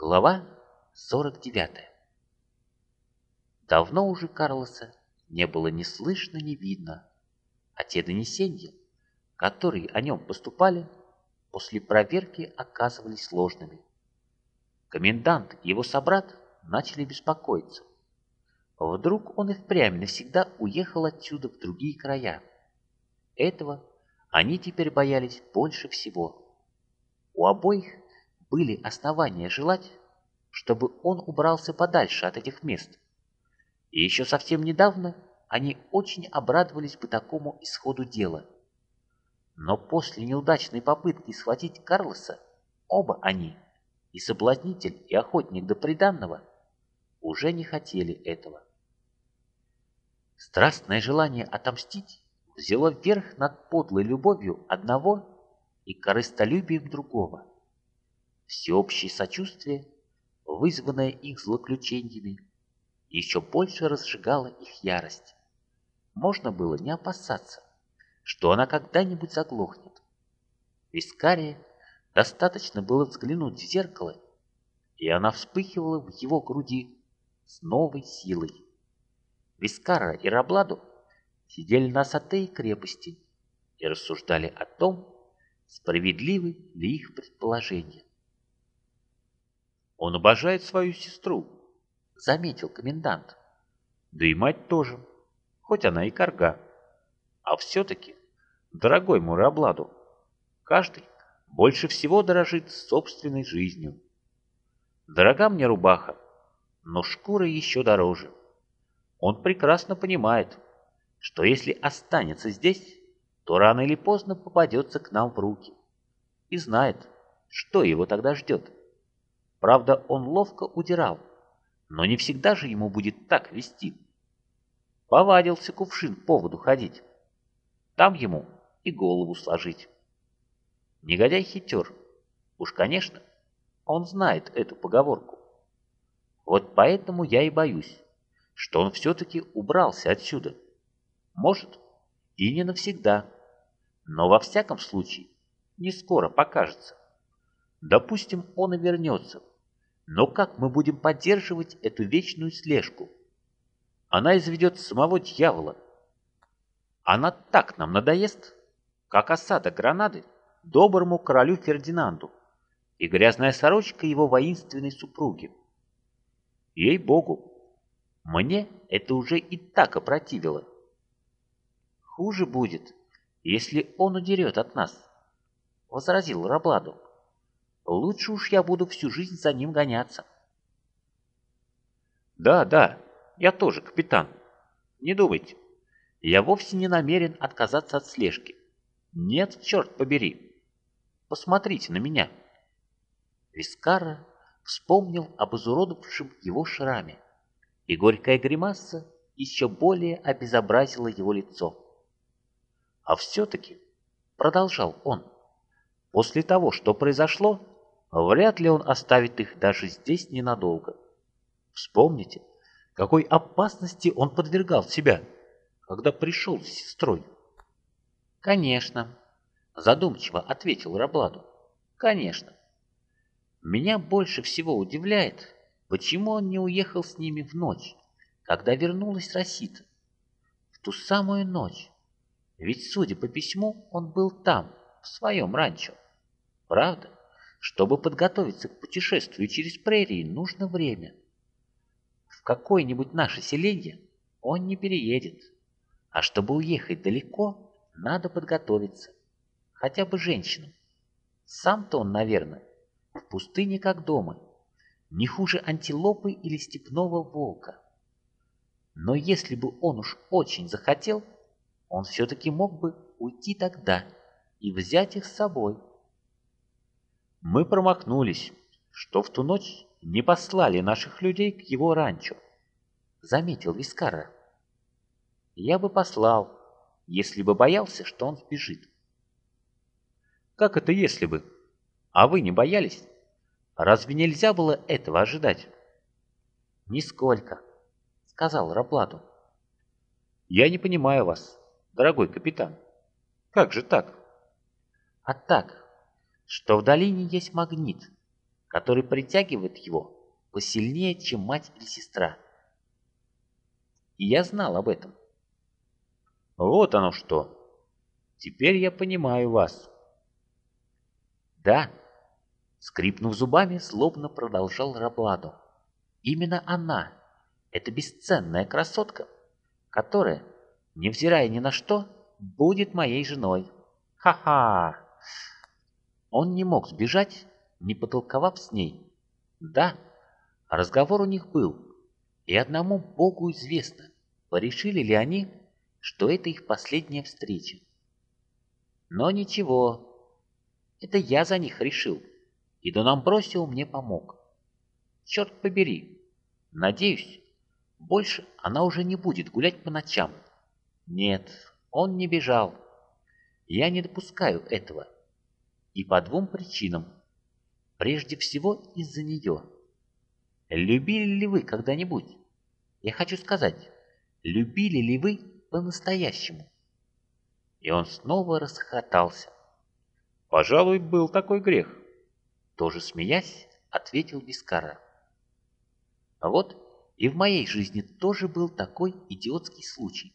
Глава 49 Давно уже Карлоса не было ни слышно, ни видно, а те донесения, которые о нем поступали, после проверки оказывались сложными. Комендант и его собрат начали беспокоиться. Вдруг он и впрямь навсегда уехал отсюда в другие края. Этого они теперь боялись больше всего. У обоих были основания желать, чтобы он убрался подальше от этих мест. И еще совсем недавно они очень обрадовались бы такому исходу дела. Но после неудачной попытки схватить Карлоса, оба они, и соблазнитель, и охотник до приданного, уже не хотели этого. Страстное желание отомстить взяло верх над подлой любовью одного и корыстолюбием другого. Всеобщее сочувствие, вызванное их злоключениями, еще больше разжигало их ярость. Можно было не опасаться, что она когда-нибудь заглохнет. Вискария достаточно было взглянуть в зеркало, и она вспыхивала в его груди с новой силой. Вискара и Рабладу сидели на Сатее крепости и рассуждали о том, справедливы ли их предположения. Он обожает свою сестру, заметил комендант. Да и мать тоже, хоть она и корга. А все-таки, дорогой мой Рабладу, каждый больше всего дорожит собственной жизнью. Дорога мне рубаха, но шкура еще дороже. Он прекрасно понимает, что если останется здесь, то рано или поздно попадется к нам в руки. И знает, что его тогда ждет. Правда, он ловко удирал, но не всегда же ему будет так вести. Повадился кувшин по воду ходить. Там ему и голову сложить. Негодяй хитер. Уж, конечно, он знает эту поговорку. Вот поэтому я и боюсь, что он все-таки убрался отсюда. Может, и не навсегда, но во всяком случае не скоро покажется. Допустим, он и вернется, но как мы будем поддерживать эту вечную слежку? Она изведет самого дьявола. Она так нам надоест, как осада гранады доброму королю Фердинанду и грязная сорочка его воинственной супруги. Ей-богу, мне это уже и так опротивило. Хуже будет, если он удерет от нас, — возразил Рабладу. Лучше уж я буду всю жизнь за ним гоняться. Да, да, я тоже капитан. Не думайте, я вовсе не намерен отказаться от слежки. Нет, черт побери. Посмотрите на меня. Вискара вспомнил об изуродовавшем его шраме, и горькая гримаса еще более обезобразила его лицо. А все-таки, продолжал он, после того, что произошло, Вряд ли он оставит их даже здесь ненадолго. Вспомните, какой опасности он подвергал себя, когда пришел с сестрой. «Конечно», — задумчиво ответил Рабладу. «Конечно. Меня больше всего удивляет, почему он не уехал с ними в ночь, когда вернулась Росита. В ту самую ночь. Ведь, судя по письму, он был там, в своем ранчо. Правда? Чтобы подготовиться к путешествию через прерии, нужно время. В какое-нибудь наше селение он не переедет. А чтобы уехать далеко, надо подготовиться. Хотя бы женщинам. Сам-то он, наверное, в пустыне как дома. Не хуже антилопы или степного волка. Но если бы он уж очень захотел, он все-таки мог бы уйти тогда и взять их с собой. Мы промахнулись, что в ту ночь не послали наших людей к его ранчо, заметил Вискара. Я бы послал, если бы боялся, что он сбежит. Как это если бы? А вы не боялись? Разве нельзя было этого ожидать? Нисколько, сказал Раплату. Я не понимаю вас, дорогой капитан. Как же так? А так, что в долине есть магнит, который притягивает его посильнее, чем мать или сестра. И я знал об этом. Вот оно что. Теперь я понимаю вас. Да, скрипнув зубами, злобно продолжал Рабладу. Именно она, эта бесценная красотка, которая, невзирая ни на что, будет моей женой. Ха-ха! Он не мог сбежать, не потолковав с ней. Да, разговор у них был, и одному Богу известно, порешили ли они, что это их последняя встреча. Но ничего, это я за них решил, и Дон Амбросио мне помог. Черт побери, надеюсь, больше она уже не будет гулять по ночам. Нет, он не бежал. Я не допускаю этого. И по двум причинам. Прежде всего из-за нее. Любили ли вы когда-нибудь? Я хочу сказать, любили ли вы по-настоящему? И он снова расхохотался. Пожалуй, был такой грех. Тоже смеясь, ответил Бискара. Вот и в моей жизни тоже был такой идиотский случай.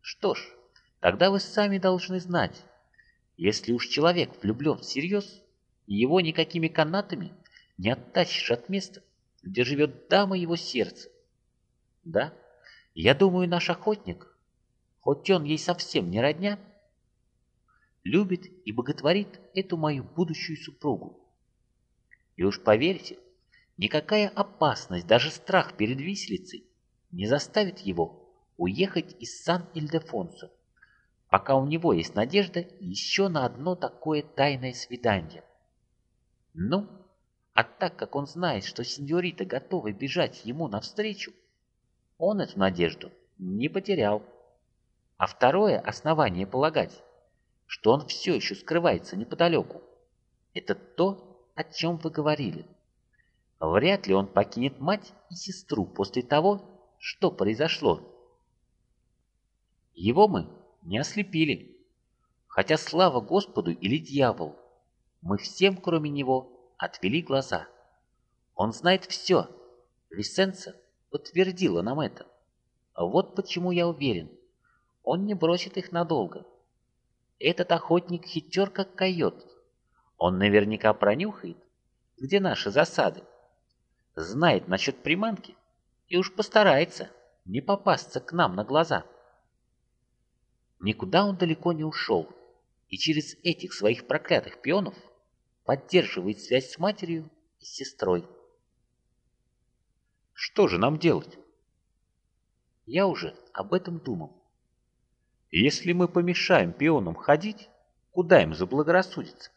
Что ж, тогда вы сами должны знать, если уж человек влюблен всерьез, его никакими канатами не оттащишь от места, где живет дама его сердца. Да, я думаю, наш охотник, хоть он ей совсем не родня, любит и боготворит эту мою будущую супругу. И уж поверьте, никакая опасность, даже страх перед виселицей не заставит его уехать из Сан-Ильдефонсо пока у него есть надежда еще на одно такое тайное свидание. Ну, а так как он знает, что сеньорита готова бежать ему навстречу, он эту надежду не потерял. А второе основание полагать, что он все еще скрывается неподалеку, это то, о чем вы говорили. Вряд ли он покинет мать и сестру после того, что произошло. Его мы не ослепили. Хотя слава Господу или дьяволу, мы всем, кроме него, отвели глаза. Он знает все. Висенца подтвердила нам это. Вот почему я уверен, он не бросит их надолго. Этот охотник хитер, как койот. Он наверняка пронюхает, где наши засады. Знает насчет приманки и уж постарается не попасться к нам на глаза. Никуда он далеко не ушел, и через этих своих проклятых пионов поддерживает связь с матерью и сестрой. Что же нам делать? Я уже об этом думал. Если мы помешаем пионам ходить, куда им заблагорассудится?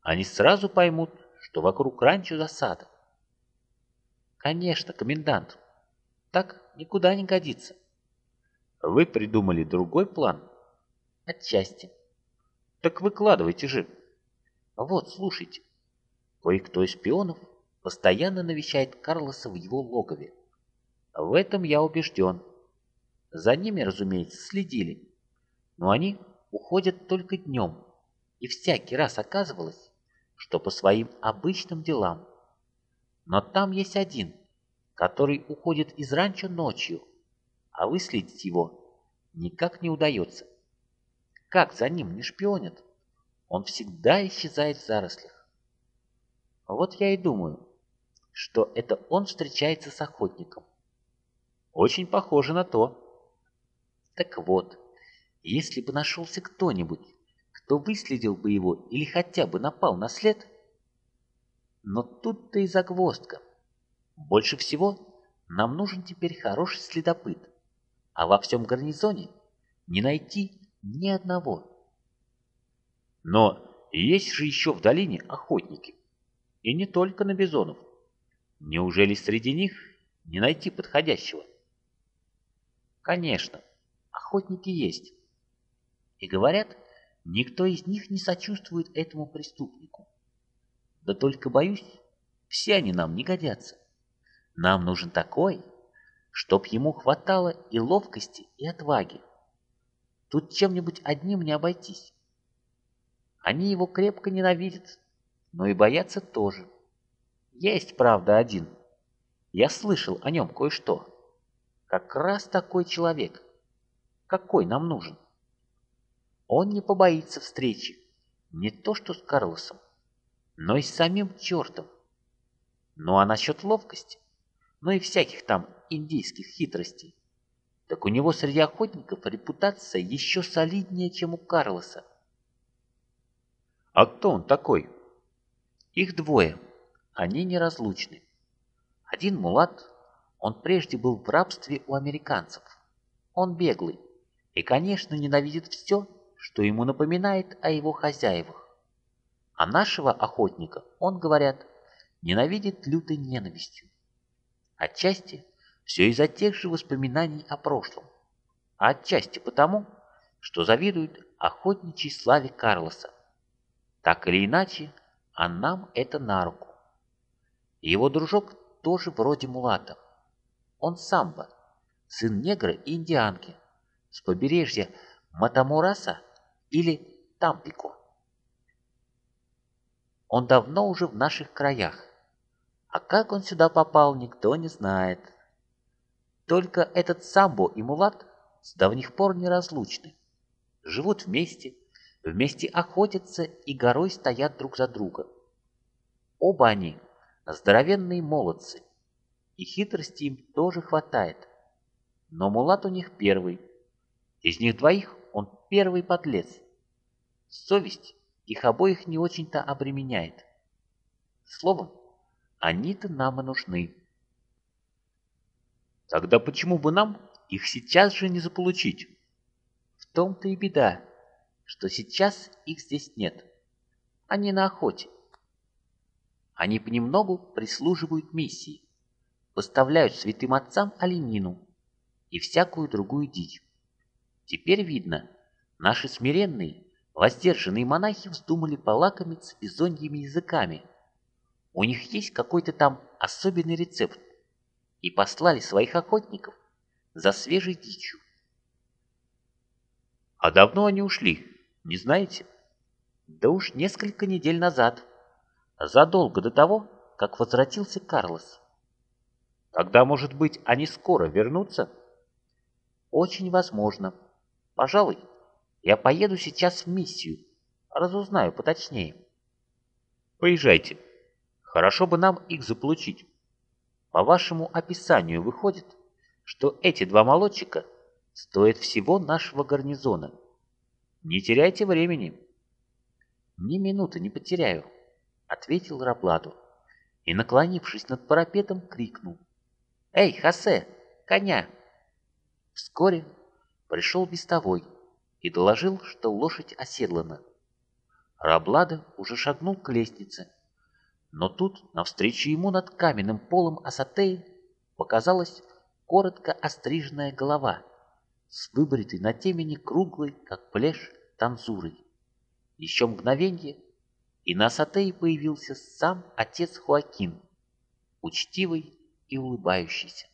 Они сразу поймут, что вокруг ранчо засада. Конечно, комендант. Так никуда не годится. Вы придумали другой план? Отчасти. Так выкладывайте же. Вот, слушайте. Кое-кто из шпионов постоянно навещает Карлоса в его логове. В этом я убежден. За ними, разумеется, следили. Но они уходят только днем. И всякий раз оказывалось, что по своим обычным делам. Но там есть один, который уходит из ранчо ночью, а выследить его никак не удается. Как за ним не шпионят? Он всегда исчезает в зарослях. Вот я и думаю, что это он встречается с охотником. Очень похоже на то. Так вот, если бы нашелся кто-нибудь, кто выследил бы его или хотя бы напал на след... Но тут-то и загвоздка. Больше всего нам нужен теперь хороший следопыт, а во всем гарнизоне не найти ни одного. Но есть же еще в долине охотники. И не только на бизонов. Неужели среди них не найти подходящего? Конечно, охотники есть. И говорят, никто из них не сочувствует этому преступнику. Да только боюсь, все они нам не годятся. Нам нужен такой, чтоб ему хватало и ловкости, и отваги, Тут чем-нибудь одним не обойтись. Они его крепко ненавидят, но и боятся тоже. Есть, правда, один. Я слышал о нем кое-что. Как раз такой человек. Какой нам нужен? Он не побоится встречи. Не то что с Карлосом, но и с самим чертом. Ну а насчет ловкости, ну и всяких там индийских хитростей, так у него среди охотников репутация еще солиднее, чем у Карлоса. А кто он такой? Их двое. Они неразлучны. Один мулат, он прежде был в рабстве у американцев. Он беглый и, конечно, ненавидит все, что ему напоминает о его хозяевах. А нашего охотника он, говорят, ненавидит лютой ненавистью. Отчасти все из-за тех же воспоминаний о прошлом, а отчасти потому, что завидует охотничьей славе Карлоса. Так или иначе, а нам это на руку. Его дружок тоже вроде мулата. Он самбо, сын негра и индианки, с побережья Матамураса или Тампико. Он давно уже в наших краях, а как он сюда попал, никто не знает. Только этот самбо и мулат с давних пор неразлучны. Живут вместе, вместе охотятся и горой стоят друг за друга. Оба они здоровенные молодцы, и хитрости им тоже хватает. Но мулат у них первый. Из них двоих он первый подлец. Совесть их обоих не очень-то обременяет. Словом, они-то нам и нужны. Тогда почему бы нам их сейчас же не заполучить? В том-то и беда, что сейчас их здесь нет. Они на охоте. Они понемногу прислуживают миссии, поставляют святым отцам оленину и всякую другую дичь. Теперь видно, наши смиренные, воздержанные монахи вздумали полакомиться бизоньими языками. У них есть какой-то там особенный рецепт, и послали своих охотников за свежей дичью. А давно они ушли, не знаете? Да уж несколько недель назад, задолго до того, как возвратился Карлос. Тогда, может быть, они скоро вернутся? Очень возможно. Пожалуй, я поеду сейчас в миссию, разузнаю поточнее. Поезжайте. Хорошо бы нам их заполучить. По вашему описанию выходит, что эти два молодчика стоят всего нашего гарнизона. Не теряйте времени. Ни минуты не потеряю, ответил Рапладу и, наклонившись над парапетом, крикнул. «Эй, Хосе, коня!» Вскоре пришел вестовой и доложил, что лошадь оседлана. Раблада уже шагнул к лестнице, но тут, навстречу ему над каменным полом Асатеи, показалась коротко остриженная голова с выбритой на темени круглой, как плешь, танзурой. Еще мгновенье, и на Асатее появился сам отец Хуакин, учтивый и улыбающийся.